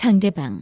상대방.